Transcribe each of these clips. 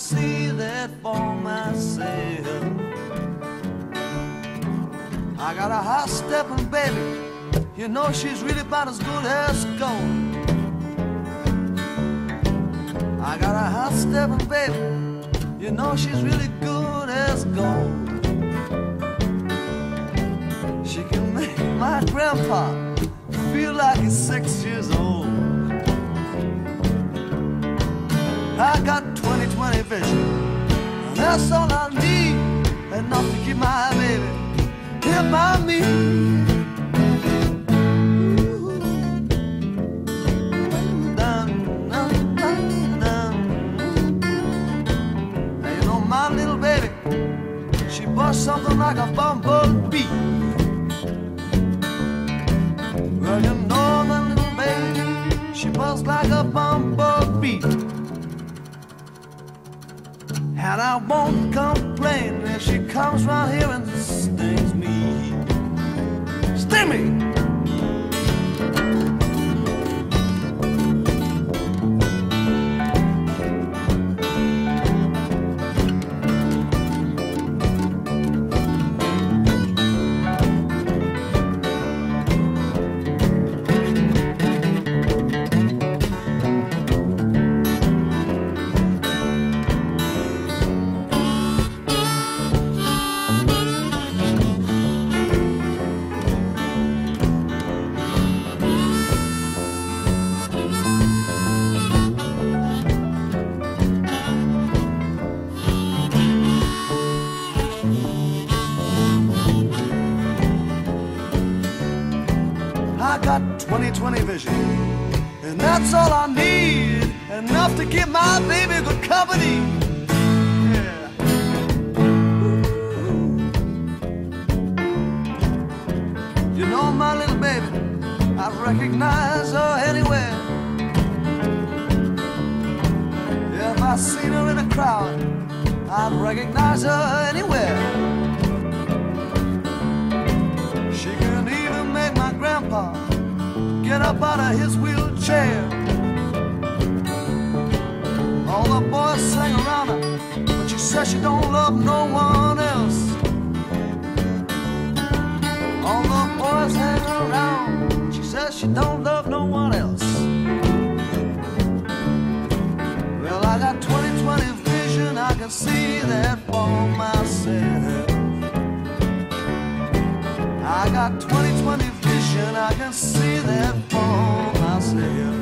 see that for myself. I got a high stepping baby, you know she's really about as good as gold. I got a hot stepping baby, you know she's really good as gold. She can make my grandpa feel like he's six years old. I got 20/20 vision, and that's all I need, enough to keep my baby here by me. Something like a bumblebee. Well, you know, my little baby, she busts like a bumblebee. And I won't complain if she comes round here and stings me. Sting me! 20/20 vision, and that's all I need. Enough to give my baby good company. Yeah. You know my little baby, I recognize her anywhere. If I seen her in a crowd, I'd recognize her anywhere. She can even make my grandpa get up out of his wheelchair. All the boys hang around her, but she says she don't love no one else. All the boys hang around, she says she don't love no one else. Well, I got 20/20 vision, I can see that for myself. I got 20/20 vision, I can see that for myself.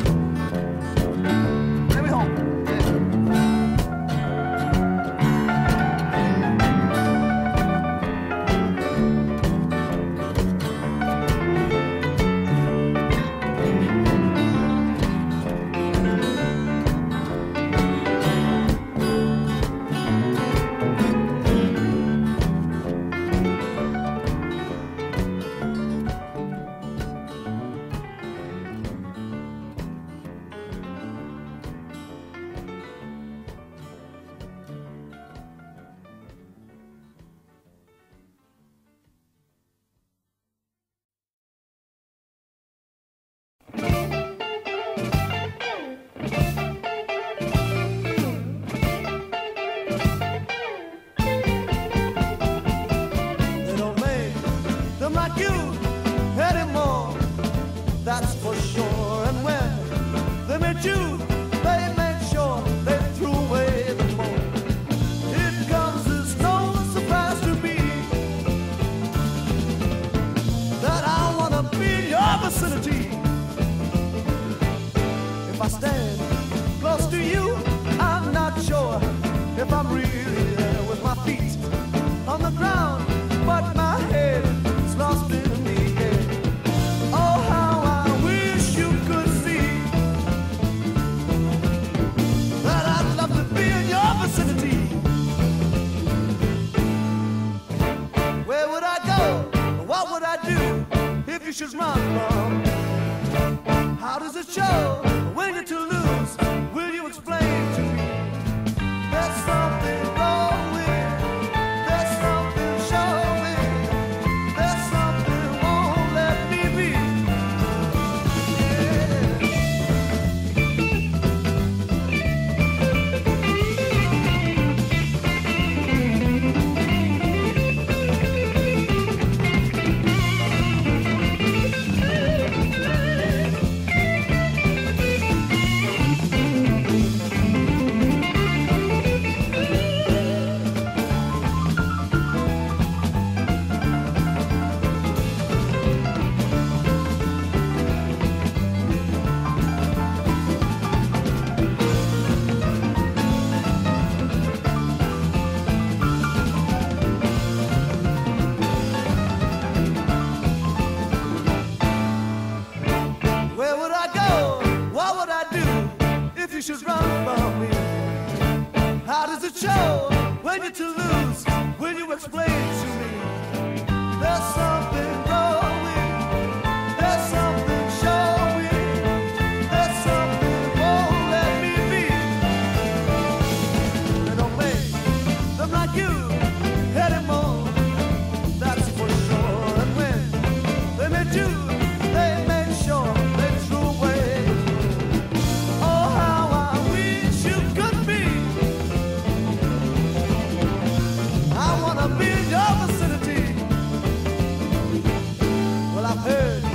good.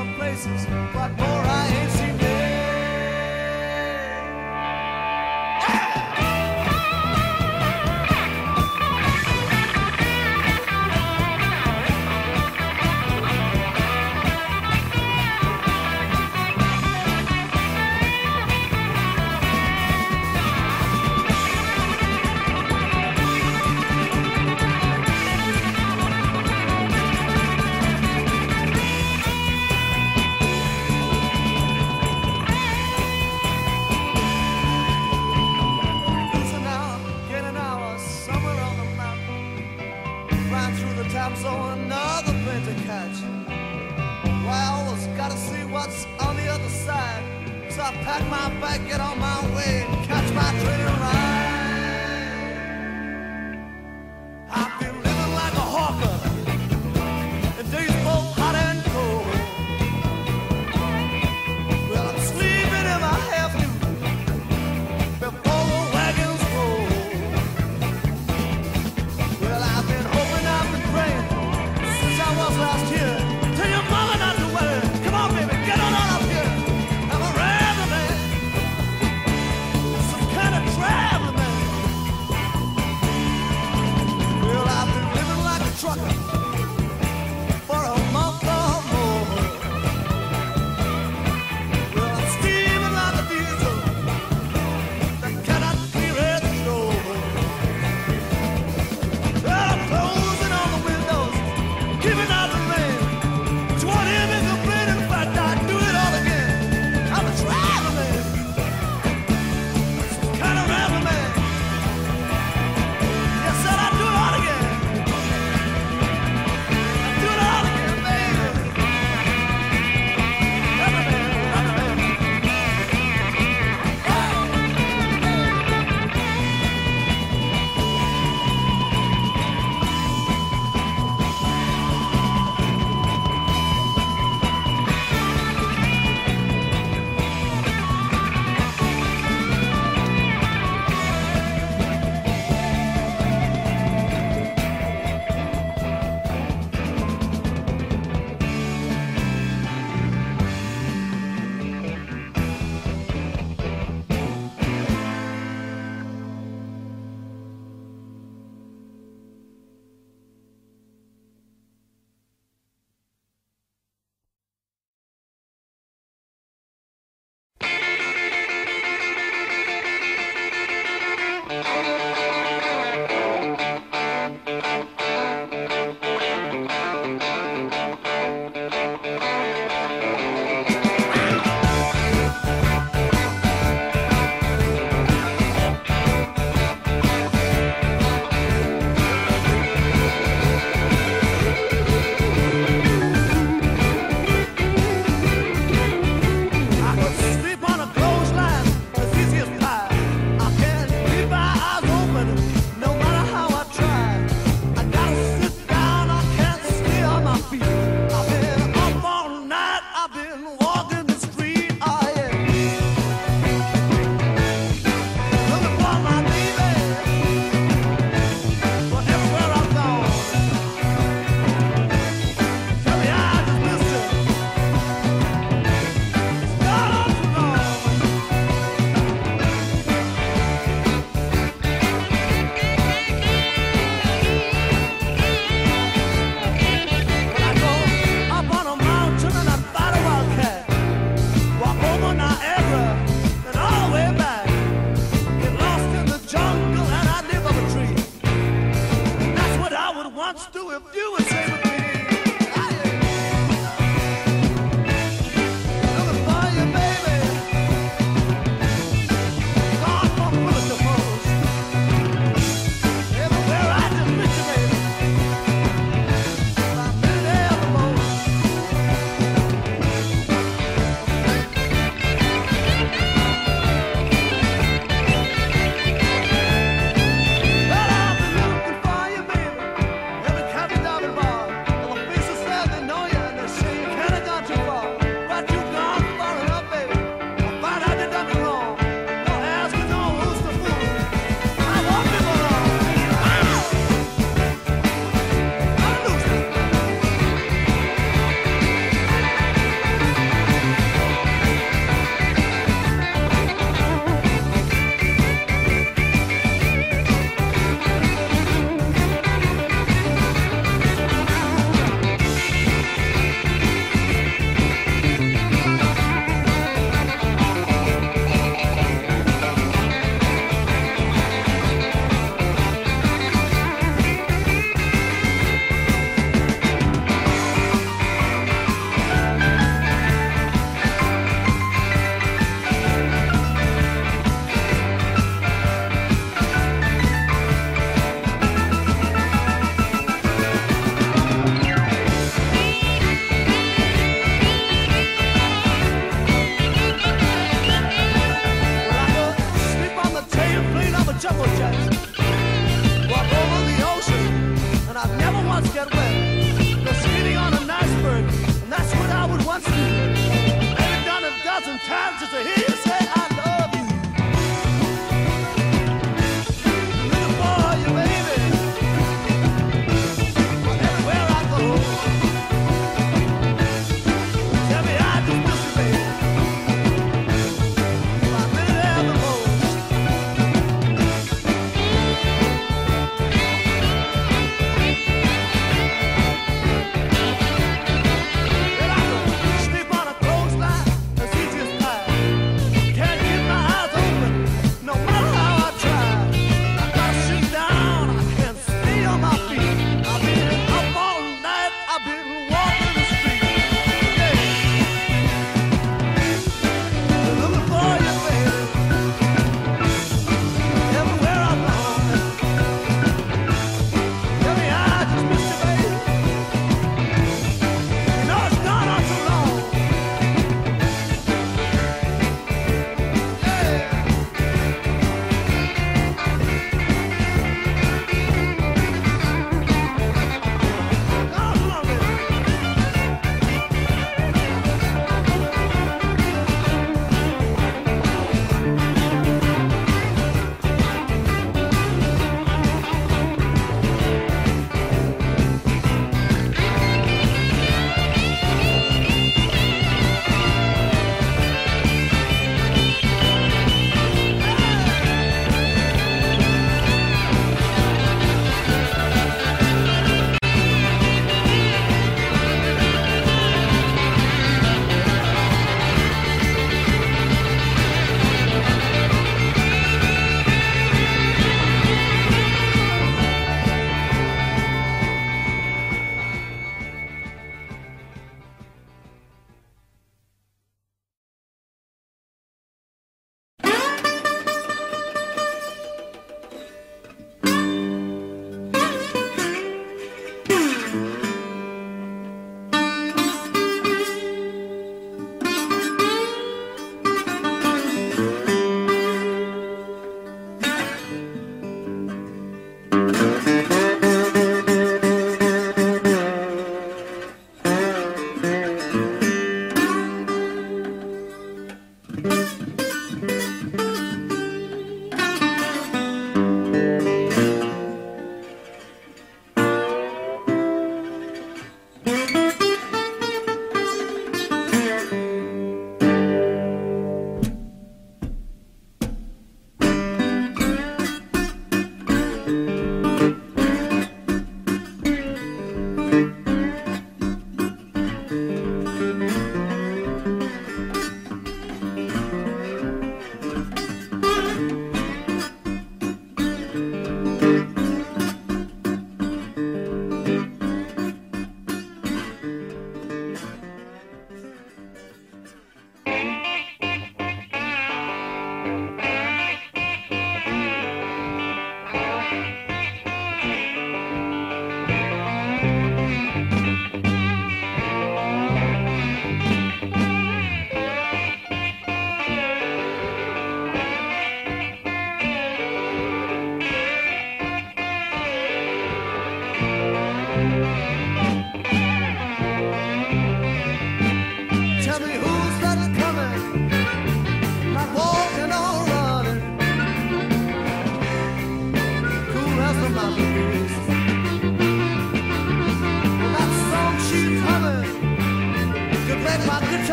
Traveling man.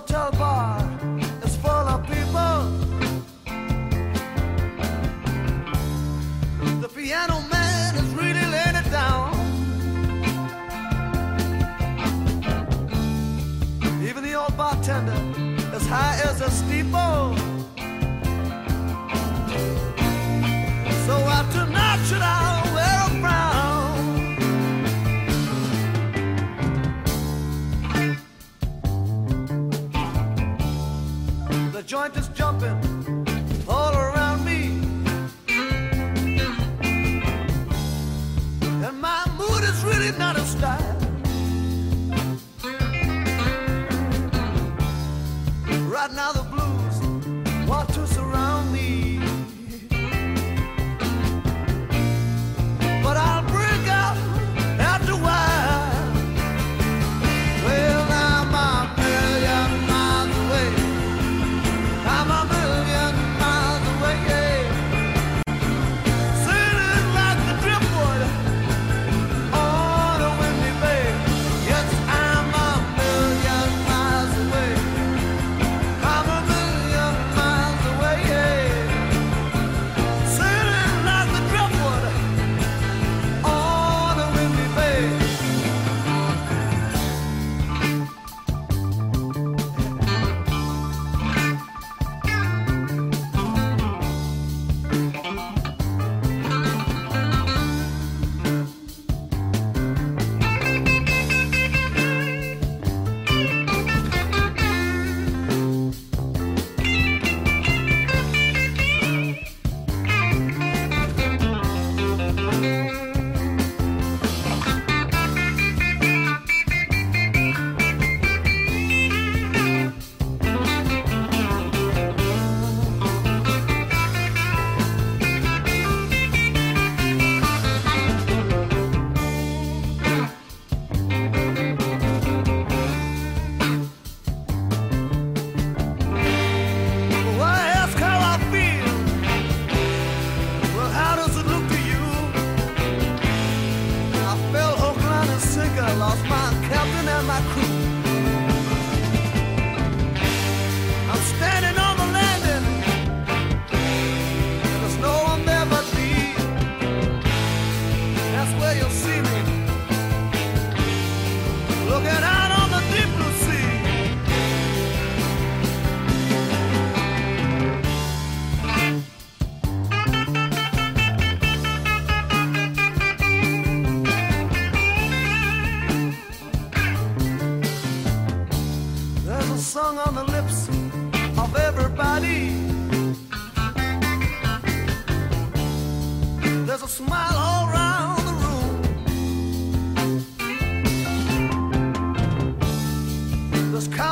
hotel bar is full of people. The piano man is really laying it down. Even the old bartender, is high as a steeple.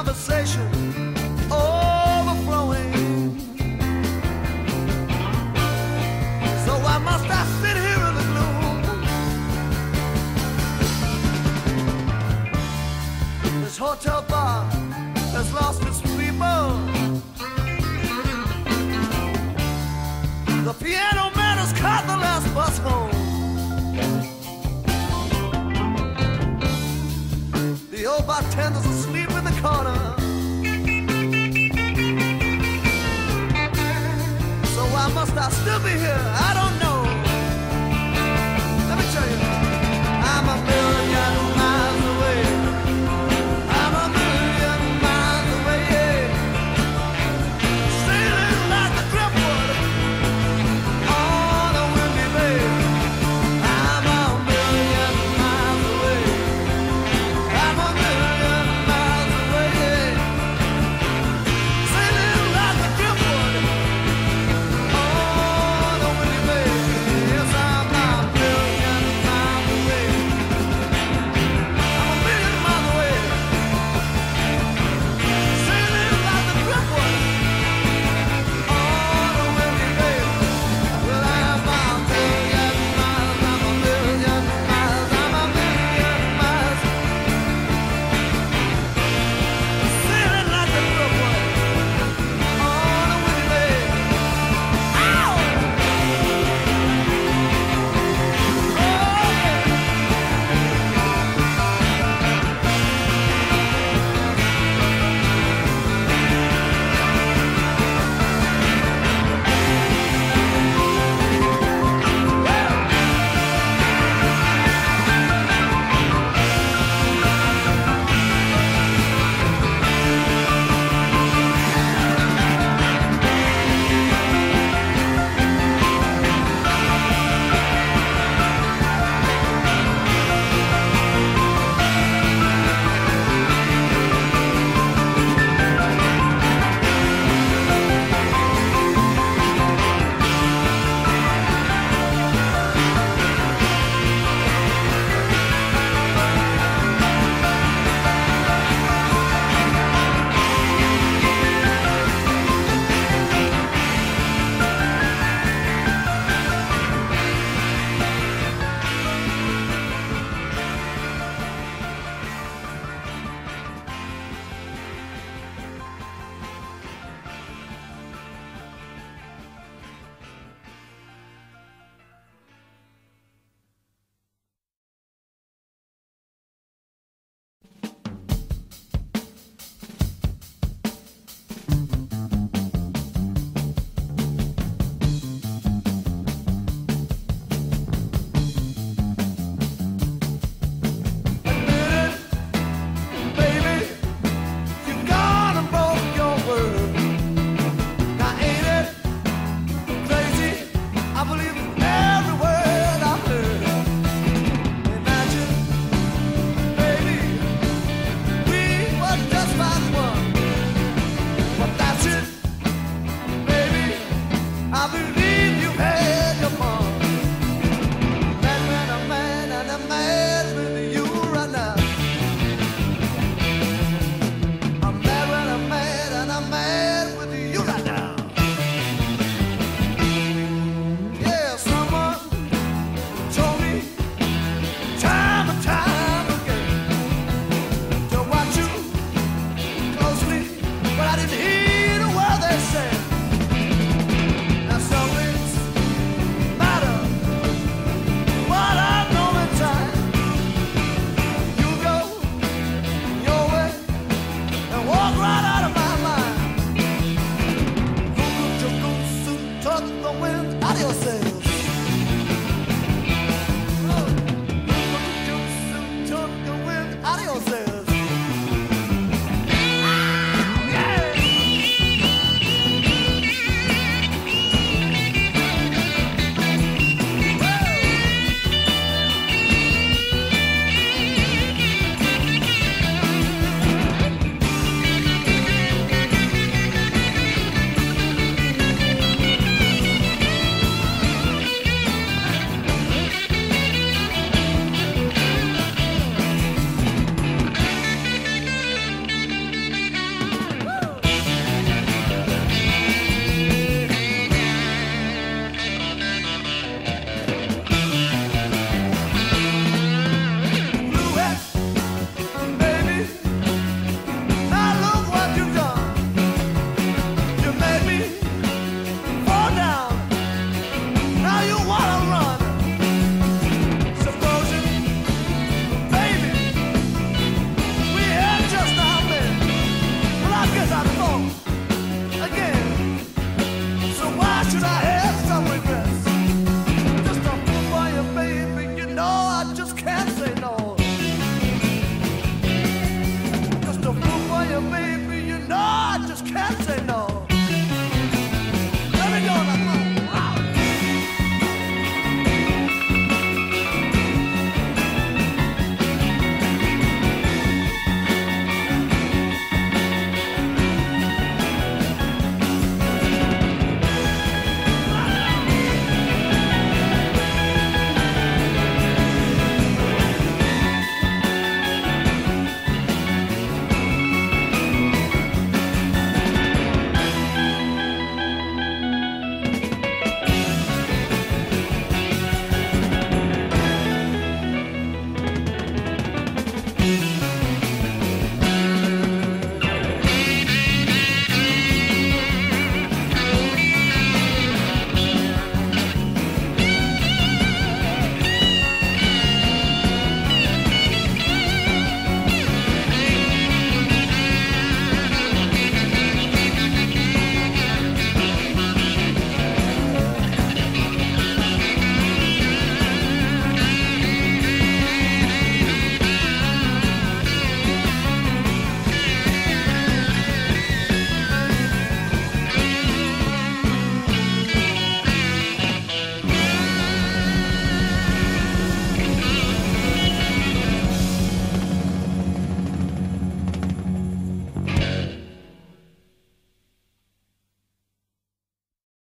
conversation.